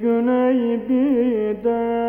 güney bir de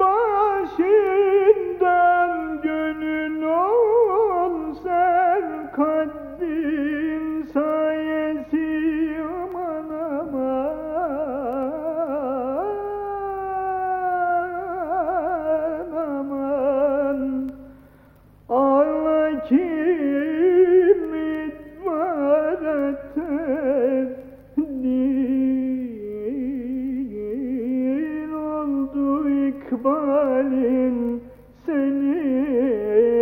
başı senin, senin.